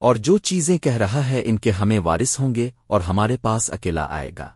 اور جو چیزیں کہہ رہا ہے ان کے ہمیں وارث ہوں گے اور ہمارے پاس اکیلا آئے گا۔